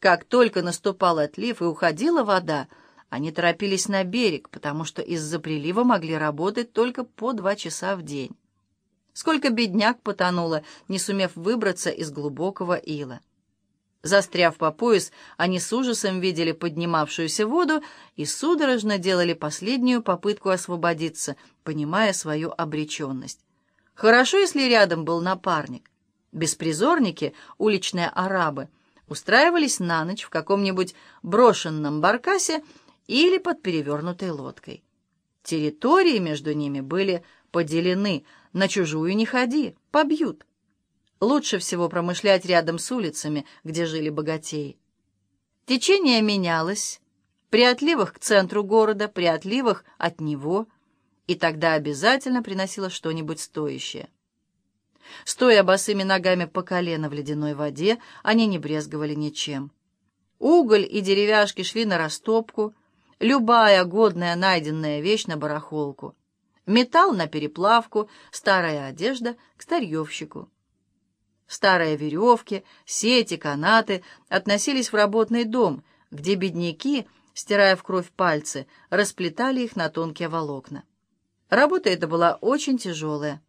Как только наступал отлив и уходила вода, они торопились на берег, потому что из-за прилива могли работать только по два часа в день. Сколько бедняк потонуло, не сумев выбраться из глубокого ила. Застряв по пояс, они с ужасом видели поднимавшуюся воду и судорожно делали последнюю попытку освободиться, понимая свою обреченность. Хорошо, если рядом был напарник. Беспризорники, уличные арабы, устраивались на ночь в каком-нибудь брошенном баркасе или под перевернутой лодкой. Территории между ними были поделены, на чужую не ходи, побьют. Лучше всего промышлять рядом с улицами, где жили богатеи. Течение менялось, при отливах к центру города, при отливах от него, и тогда обязательно приносило что-нибудь стоящее. Стоя босыми ногами по колено в ледяной воде, они не брезговали ничем. Уголь и деревяшки шли на растопку, любая годная найденная вещь на барахолку, металл на переплавку, старая одежда к старьевщику. Старые веревки, сети, канаты относились в работный дом, где бедняки, стирая в кровь пальцы, расплетали их на тонкие волокна. Работа эта была очень тяжелая.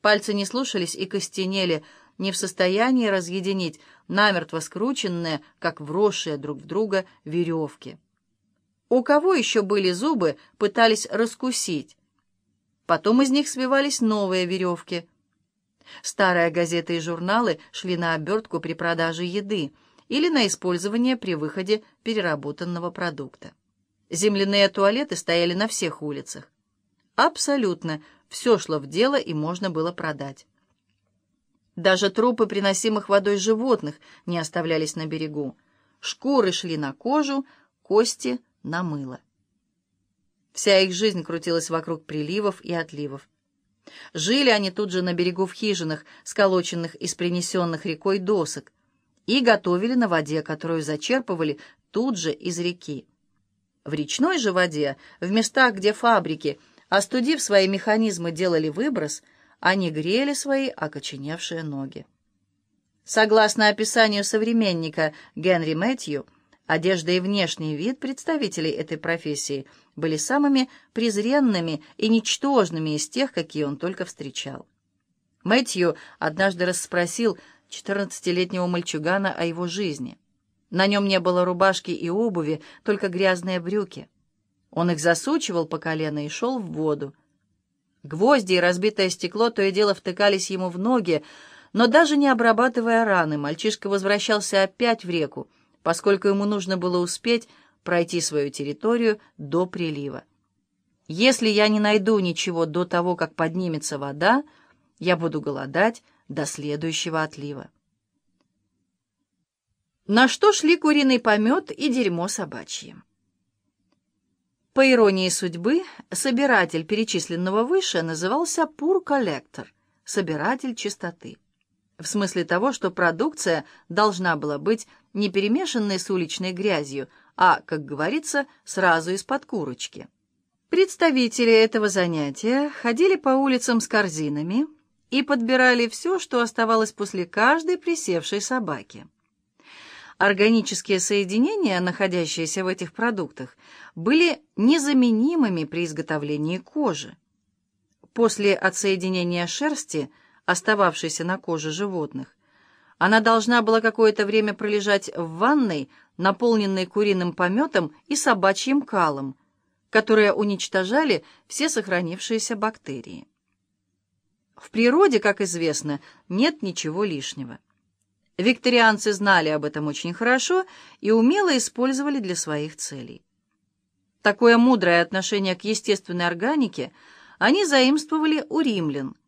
Пальцы не слушались и костенели, не в состоянии разъединить намертво скрученные, как вросшие друг в друга, веревки. У кого еще были зубы, пытались раскусить. Потом из них свивались новые веревки — Старые газеты и журналы шли на обертку при продаже еды или на использование при выходе переработанного продукта. Земляные туалеты стояли на всех улицах. Абсолютно все шло в дело и можно было продать. Даже трупы приносимых водой животных не оставлялись на берегу. Шкуры шли на кожу, кости — на мыло. Вся их жизнь крутилась вокруг приливов и отливов. Жили они тут же на берегу в хижинах, сколоченных из принесенных рекой досок, и готовили на воде, которую зачерпывали тут же из реки. В речной же воде, в местах, где фабрики, остудив свои механизмы, делали выброс, они грели свои окоченевшие ноги. Согласно описанию современника Генри Мэтью, Одежда и внешний вид представителей этой профессии были самыми презренными и ничтожными из тех, какие он только встречал. Мэтью однажды расспросил четырнадцатилетнего мальчугана о его жизни. На нем не было рубашки и обуви, только грязные брюки. Он их засучивал по колено и шел в воду. Гвозди и разбитое стекло то и дело втыкались ему в ноги, но даже не обрабатывая раны, мальчишка возвращался опять в реку, поскольку ему нужно было успеть пройти свою территорию до прилива. Если я не найду ничего до того, как поднимется вода, я буду голодать до следующего отлива. На что шли куриный помет и дерьмо собачье? По иронии судьбы, собиратель перечисленного выше назывался пур-коллектор, собиратель чистоты в смысле того, что продукция должна была быть не перемешанной с уличной грязью, а, как говорится, сразу из-под курочки. Представители этого занятия ходили по улицам с корзинами и подбирали все, что оставалось после каждой присевшей собаки. Органические соединения, находящиеся в этих продуктах, были незаменимыми при изготовлении кожи. После отсоединения шерсти – остававшейся на коже животных. Она должна была какое-то время пролежать в ванной, наполненной куриным пометом и собачьим калом, которые уничтожали все сохранившиеся бактерии. В природе, как известно, нет ничего лишнего. Викторианцы знали об этом очень хорошо и умело использовали для своих целей. Такое мудрое отношение к естественной органике они заимствовали у римлян –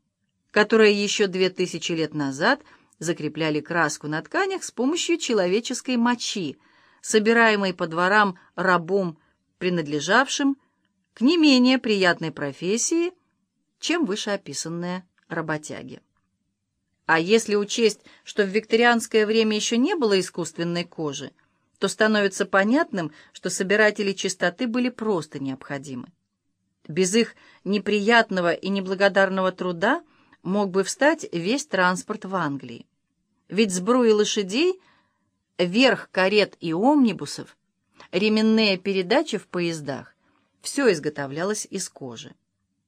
которые еще две тысячи лет назад закрепляли краску на тканях с помощью человеческой мочи, собираемой по дворам рабом, принадлежавшим к не менее приятной профессии, чем вышеописанные работяги. А если учесть, что в викторианское время еще не было искусственной кожи, то становится понятным, что собиратели чистоты были просто необходимы. Без их неприятного и неблагодарного труда – мог бы встать весь транспорт в Англии. Ведь сбруи лошадей верх карет и омнибусов, ременные передачи в поездах — все изготовлялось из кожи.